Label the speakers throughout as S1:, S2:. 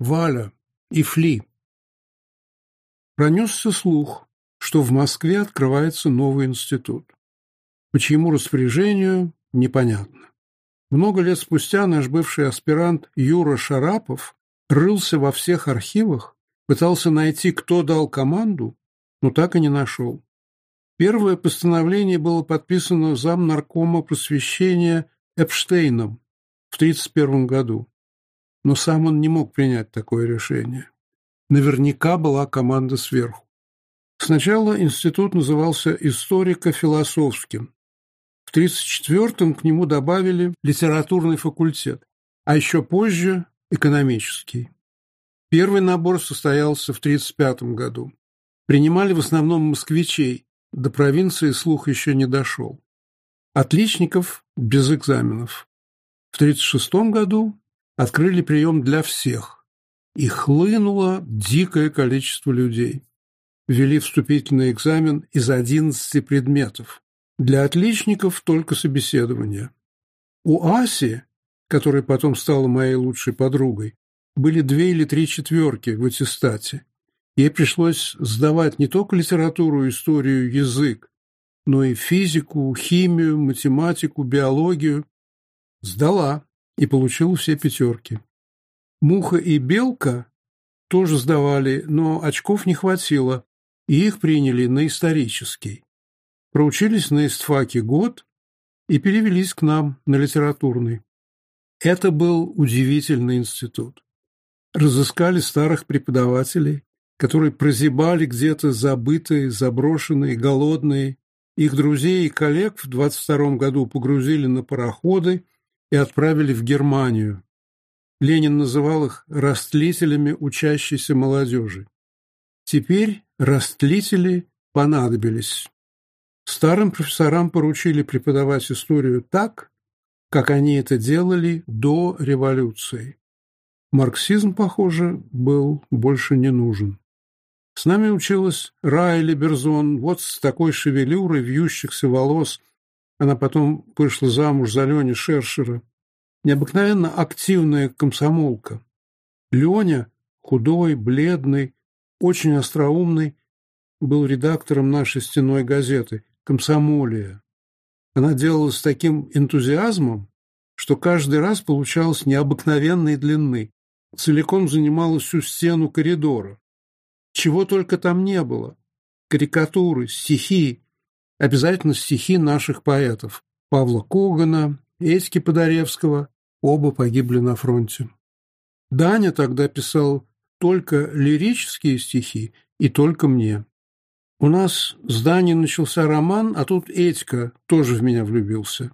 S1: Валя и Фли. Пронесся слух, что в Москве открывается новый институт. Почему распоряжению – непонятно. Много лет спустя наш бывший аспирант Юра Шарапов рылся во всех архивах, пытался найти, кто дал команду, но так и не нашел. Первое постановление было подписано зам наркома просвещения Эпштейном в 1931 году но сам он не мог принять такое решение. Наверняка была команда сверху. Сначала институт назывался историко-философским. В 1934-м к нему добавили литературный факультет, а еще позже – экономический. Первый набор состоялся в 1935 году. Принимали в основном москвичей, до провинции слух еще не дошел. Отличников без экзаменов. В 1936 году открыли прием для всех, и хлынуло дикое количество людей. Ввели вступительный экзамен из 11 предметов. Для отличников только собеседование. У Аси, которая потом стала моей лучшей подругой, были две или три четверки в аттестате. Ей пришлось сдавать не только литературу, историю, язык, но и физику, химию, математику, биологию. Сдала, и получил все пятерки. Муха и Белка тоже сдавали, но очков не хватило, и их приняли на исторический. Проучились на эстфаке год и перевелись к нам на литературный. Это был удивительный институт. Разыскали старых преподавателей, которые прозябали где-то забытые, заброшенные, голодные. Их друзей и коллег в 22 году погрузили на пароходы и отправили в Германию. Ленин называл их «растлителями учащейся молодежи». Теперь растлители понадобились. Старым профессорам поручили преподавать историю так, как они это делали до революции. Марксизм, похоже, был больше не нужен. С нами училась Райли Берзон, вот с такой шевелюрой вьющихся волос – она потом вышла замуж за Леню Шершера. Необыкновенно активная комсомолка. Леня, худой, бледный, очень остроумный, был редактором нашей стеной газеты «Комсомолия». Она делала с таким энтузиазмом, что каждый раз получалось необыкновенной длины, целиком занимала всю стену коридора. Чего только там не было. Карикатуры, стихи, обязательно стихи наших поэтов Павла Когана, Эдьки Подоревского, оба погибли на фронте. Даня тогда писал только лирические стихи и только мне. У нас с Даней начался роман, а тут Этька тоже в меня влюбился.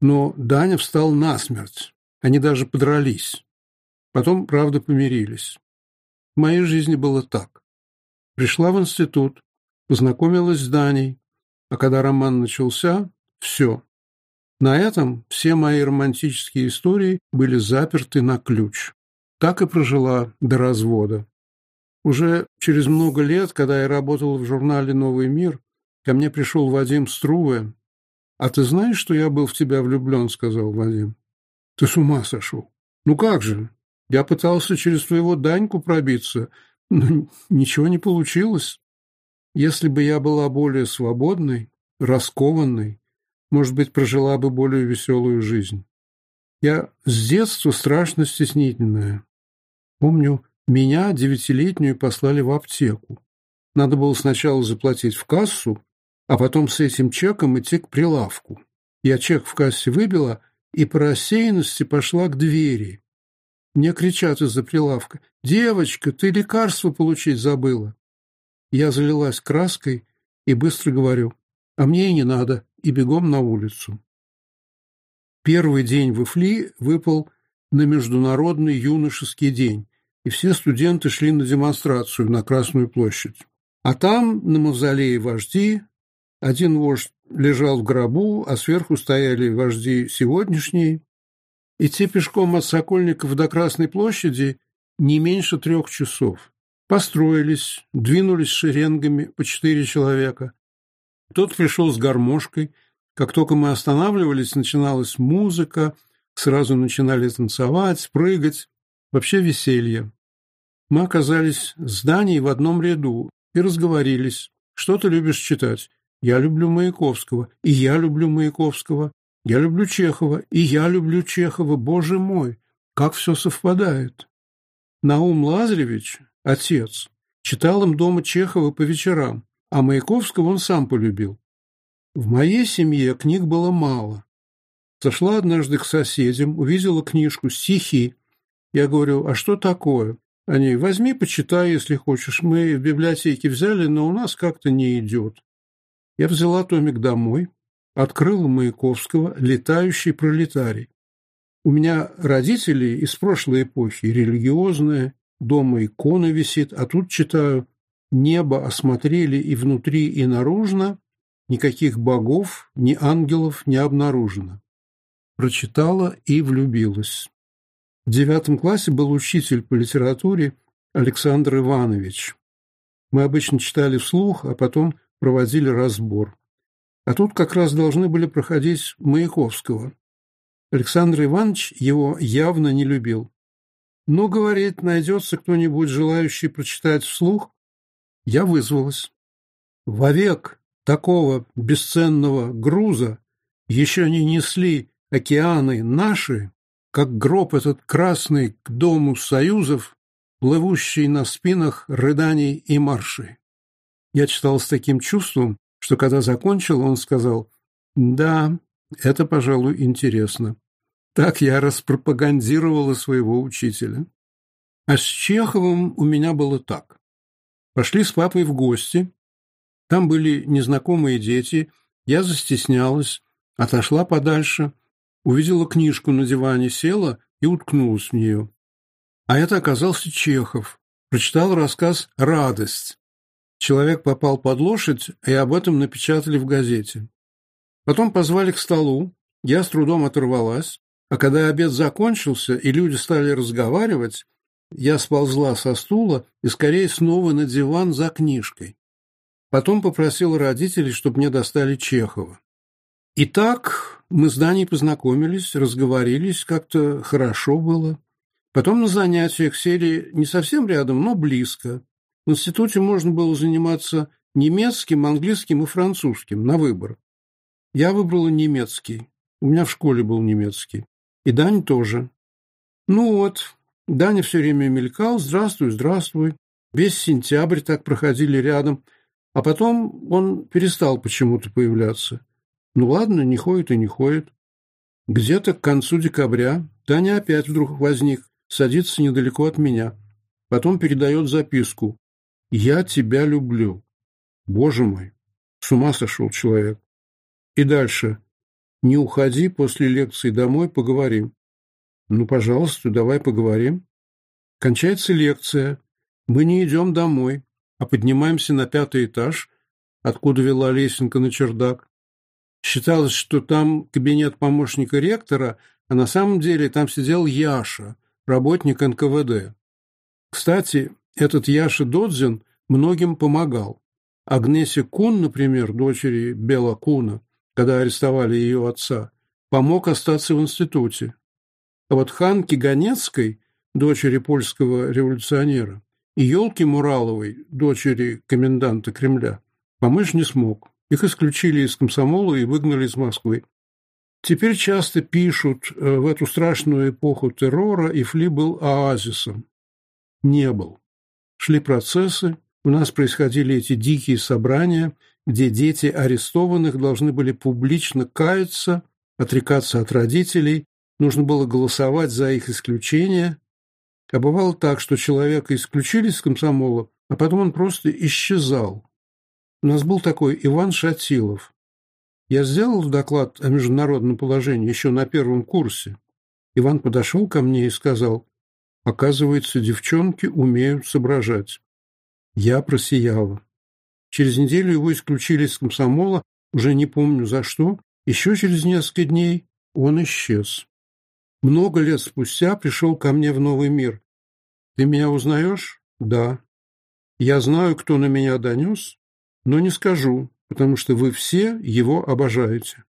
S1: Но Даня встал насмерть, они даже подрались. Потом, правда, помирились. В моей жизни было так. Пришла в институт, познакомилась с Даней, а когда роман начался, все. На этом все мои романтические истории были заперты на ключ. Так и прожила до развода. Уже через много лет, когда я работал в журнале «Новый мир», ко мне пришел Вадим Струве. «А ты знаешь, что я был в тебя влюблен?» — сказал Вадим. «Ты с ума сошел!» «Ну как же? Я пытался через твоего Даньку пробиться, но ничего не получилось. Если бы я была более свободной, раскованной, может быть, прожила бы более веселую жизнь. Я с детства страшно стеснительная. Помню, меня, девятилетнюю, послали в аптеку. Надо было сначала заплатить в кассу, а потом с этим чеком идти к прилавку. Я чек в кассе выбила и по рассеянности пошла к двери. Мне кричат из-за прилавка. «Девочка, ты лекарство получить забыла!» Я залилась краской и быстро говорю, а мне и не надо, и бегом на улицу. Первый день в Ифли выпал на Международный юношеский день, и все студенты шли на демонстрацию на Красную площадь. А там, на мавзолее вожди, один вождь лежал в гробу, а сверху стояли вожди сегодняшние. Идти пешком от Сокольников до Красной площади не меньше трех часов. Построились, двинулись шеренгами по четыре человека. Тот пришел с гармошкой. Как только мы останавливались, начиналась музыка, сразу начинали танцевать, прыгать. Вообще веселье. Мы оказались в здании в одном ряду и разговорились. Что ты любишь читать? Я люблю Маяковского, и я люблю Маяковского. Я люблю Чехова, и я люблю Чехова. Боже мой, как все совпадает. Наум Лазаревич Отец. Читал им дома Чехова по вечерам, а Маяковского он сам полюбил. В моей семье книг было мало. Зашла однажды к соседям, увидела книжку «Стихи». Я говорю, а что такое? Они, возьми, почитай, если хочешь. Мы в библиотеке взяли, но у нас как-то не идет. Я взяла томик домой, открыла Маяковского «Летающий пролетарий». У меня родители из прошлой эпохи, религиозные, дома икона висит, а тут читаю «Небо осмотрели и внутри, и наружно, никаких богов, ни ангелов не обнаружено». Прочитала и влюбилась. В девятом классе был учитель по литературе Александр Иванович. Мы обычно читали вслух, а потом проводили разбор. А тут как раз должны были проходить Маяковского. Александр Иванович его явно не любил. «Ну, — говорит, — найдется кто-нибудь, желающий прочитать вслух?» Я вызвалась. Вовек такого бесценного груза еще не несли океаны наши, как гроб этот красный к дому союзов, плывущий на спинах рыданий и маршей. Я читал с таким чувством, что когда закончил, он сказал, «Да, это, пожалуй, интересно». Так я распропагандировала своего учителя. А с Чеховым у меня было так. Пошли с папой в гости. Там были незнакомые дети. Я застеснялась, отошла подальше, увидела книжку на диване, села и уткнулась в нее. А это оказался Чехов. Прочитал рассказ «Радость». Человек попал под лошадь, и об этом напечатали в газете. Потом позвали к столу. Я с трудом оторвалась. А когда обед закончился и люди стали разговаривать, я сползла со стула и скорее снова на диван за книжкой. Потом попросила родителей, чтобы мне достали Чехова. И так мы с Даней познакомились, разговорились, как-то хорошо было. Потом на занятиях сели не совсем рядом, но близко. В институте можно было заниматься немецким, английским и французским на выбор. Я выбрала немецкий. У меня в школе был немецкий. И Дань тоже. Ну вот, Даня все время мелькал, здравствуй, здравствуй. Весь сентябрь так проходили рядом, а потом он перестал почему-то появляться. Ну ладно, не ходит и не ходит. Где-то к концу декабря Таня опять вдруг возник, садится недалеко от меня. Потом передает записку. «Я тебя люблю». Боже мой, с ума сошел человек. И дальше. Не уходи после лекции домой, поговорим. Ну, пожалуйста, давай поговорим. Кончается лекция. Мы не идем домой, а поднимаемся на пятый этаж, откуда вела лесенка на чердак. Считалось, что там кабинет помощника ректора, а на самом деле там сидел Яша, работник НКВД. Кстати, этот Яша Додзин многим помогал. Агнесе Кун, например, дочери Бела Куна – когда арестовали ее отца, помог остаться в институте. А вот Ханке Ганецкой, дочери польского революционера, и Елке Мураловой, дочери коменданта Кремля, помочь не смог. Их исключили из комсомола и выгнали из Москвы. Теперь часто пишут, э, в эту страшную эпоху террора Ифли был оазисом. Не был. Шли процессы, у нас происходили эти дикие собрания – где дети арестованных должны были публично каяться, отрекаться от родителей, нужно было голосовать за их исключение. А бывало так, что человека исключили из комсомола, а потом он просто исчезал. У нас был такой Иван Шатилов. Я сделал доклад о международном положении еще на первом курсе. Иван подошел ко мне и сказал, «Оказывается, девчонки умеют соображать». Я просияла. Через неделю его исключили из комсомола, уже не помню за что. Еще через несколько дней он исчез. Много лет спустя пришел ко мне в новый мир. «Ты меня узнаешь?» «Да». «Я знаю, кто на меня донес, но не скажу, потому что вы все его обожаете».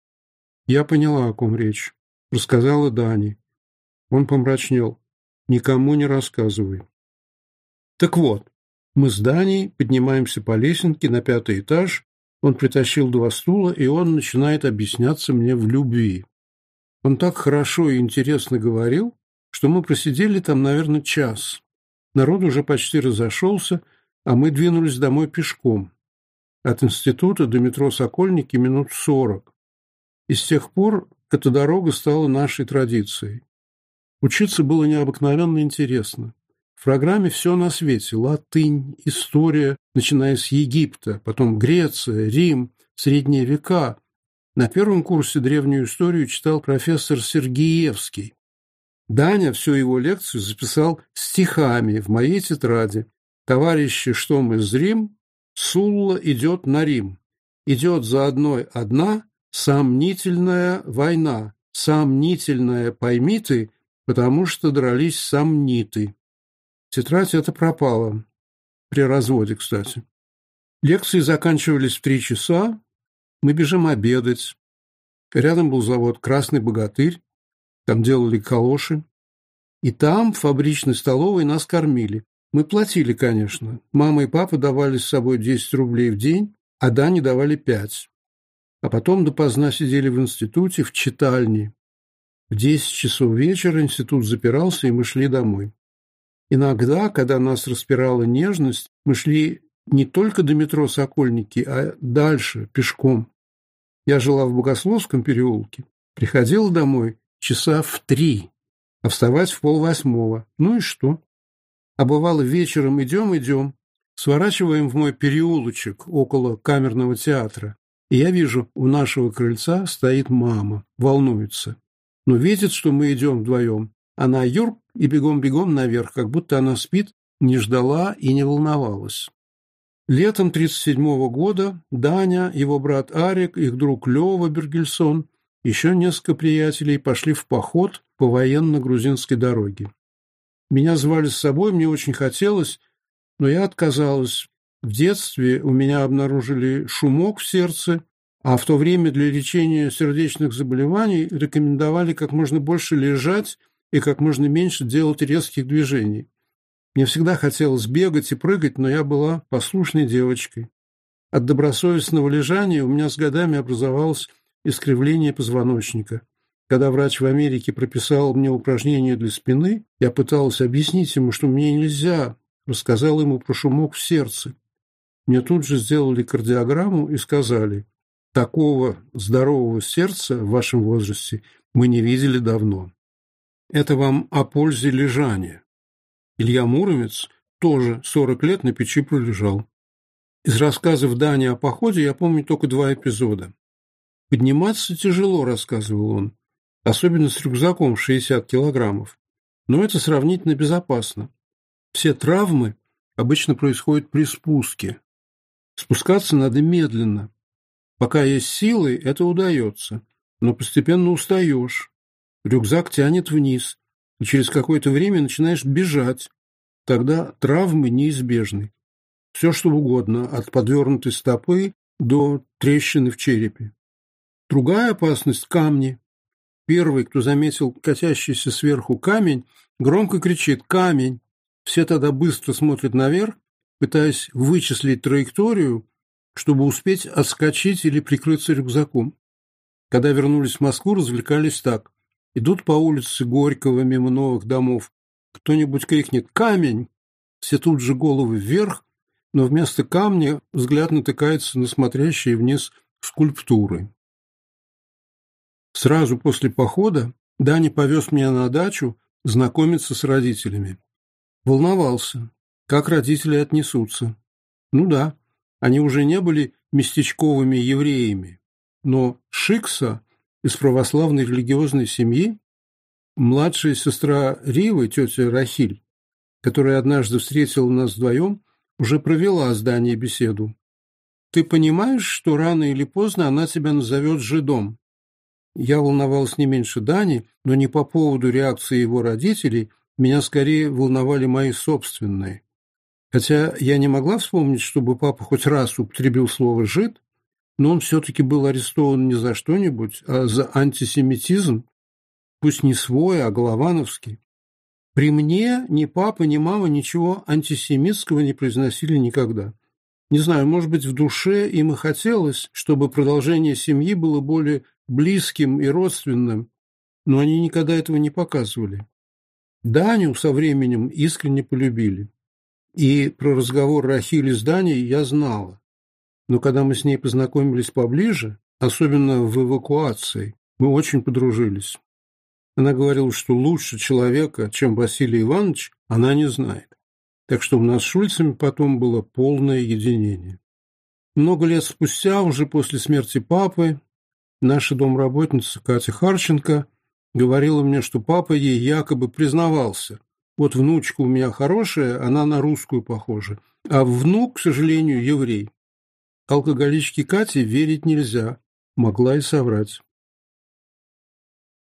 S1: Я поняла, о ком речь. Рассказала Дани. Он помрачнел. «Никому не рассказывай». Так вот, мы с Даней поднимаемся по лесенке на пятый этаж. Он притащил два стула, и он начинает объясняться мне в любви. Он так хорошо и интересно говорил, что мы просидели там, наверное, час. Народ уже почти разошелся, а мы двинулись домой пешком. От института до метро «Сокольники» минут сорок. И с тех пор эта дорога стала нашей традицией. Учиться было необыкновенно интересно. В программе все на свете – латынь, история, начиная с Египта, потом Греция, Рим, Средние века. На первом курсе древнюю историю читал профессор Сергеевский. Даня всю его лекцию записал стихами в моей тетради. «Товарищи, что мы зрим? Сулла идет на Рим. Идет за одной одна сомнительная война. Сомнительная пойми ты, потому что дрались сомниты». Тетрадь эта пропала. При разводе, кстати. Лекции заканчивались в три часа. Мы бежим обедать. Рядом был завод «Красный богатырь». Там делали калоши. И там, в фабричной столовой, нас кормили. Мы платили, конечно. Мама и папа давали с собой 10 рублей в день, а Дане давали 5. А потом допоздна сидели в институте, в читальне. В 10 часов вечера институт запирался, и мы шли домой. Иногда, когда нас распирала нежность, мы шли не только до метро «Сокольники», а дальше, пешком. Я жила в Богословском переулке, приходила домой часа в три, а вставать в полвосьмого. Ну и что? А бывало вечером идем-идем, сворачиваем в мой переулочек около камерного театра, и я вижу, у нашего крыльца стоит мама, волнуется. Но видит, что мы идем вдвоем, она юрк и бегом-бегом наверх, как будто она спит, не ждала и не волновалась. Летом 1937 года Даня, его брат Арик, их друг Лёва Бергельсон, еще несколько приятелей пошли в поход по военно-грузинской дороге. Меня звали с собой, мне очень хотелось, но я отказалась. В детстве у меня обнаружили шумок в сердце, а в то время для лечения сердечных заболеваний рекомендовали как можно больше лежать и как можно меньше делать резких движений. Мне всегда хотелось бегать и прыгать, но я была послушной девочкой. От добросовестного лежания у меня с годами образовалось искривление позвоночника. Когда врач в Америке прописал мне упражнение для спины, я пыталась объяснить ему, что мне нельзя, рассказал ему про шумок в сердце. Мне тут же сделали кардиограмму и сказали, такого здорового сердца в вашем возрасте мы не видели давно. Это вам о пользе лежания. Илья Муромец тоже 40 лет на печи пролежал. Из рассказов Дани о походе я помню только два эпизода. «Подниматься тяжело», — рассказывал он, особенно с рюкзаком в 60 килограммов. Но это сравнительно безопасно. Все травмы обычно происходят при спуске. Спускаться надо медленно. Пока есть силы, это удается, но постепенно устаешь, Рюкзак тянет вниз, и через какое-то время начинаешь бежать. Тогда травмы неизбежны. Все, что угодно, от подвернутой стопы до трещины в черепе. Другая опасность – камни. Первый, кто заметил катящийся сверху камень, громко кричит «Камень!». Все тогда быстро смотрят наверх, пытаясь вычислить траекторию, чтобы успеть отскочить или прикрыться рюкзаком. Когда вернулись в Москву, развлекались так. Идут по улице Горького мимо новых домов. Кто-нибудь крикнет «Камень!» Все тут же головы вверх, но вместо камня взгляд натыкается на смотрящие вниз скульптуры. Сразу после похода Дани повез меня на дачу знакомиться с родителями. Волновался, как родители отнесутся. Ну да, они уже не были местечковыми евреями, но Шикса из православной религиозной семьи, младшая сестра Ривы, тетя Рахиль, которая однажды встретила нас вдвоем, уже провела о здании беседу. Ты понимаешь, что рано или поздно она тебя назовет жидом? Я волновалась не меньше Дани, но не по поводу реакции его родителей, меня скорее волновали мои собственные. Хотя я не могла вспомнить, чтобы папа хоть раз употребил слово «жид», но он все-таки был арестован не за что-нибудь, а за антисемитизм, пусть не свой, а головановский. При мне ни папа, ни мама ничего антисемитского не произносили никогда. Не знаю, может быть, в душе им и хотелось, чтобы продолжение семьи было более близким и родственным, но они никогда этого не показывали. Даню со временем искренне полюбили. И про разговор Рахили с Даней я знала но когда мы с ней познакомились поближе, особенно в эвакуации, мы очень подружились. Она говорила, что лучше человека, чем Василий Иванович, она не знает. Так что у нас с Шульцами потом было полное единение. Много лет спустя, уже после смерти папы, наша домработница Катя Харченко говорила мне, что папа ей якобы признавался. Вот внучка у меня хорошая, она на русскую похожа, а внук, к сожалению, еврей. Алкоголичке Кате верить нельзя, могла и соврать.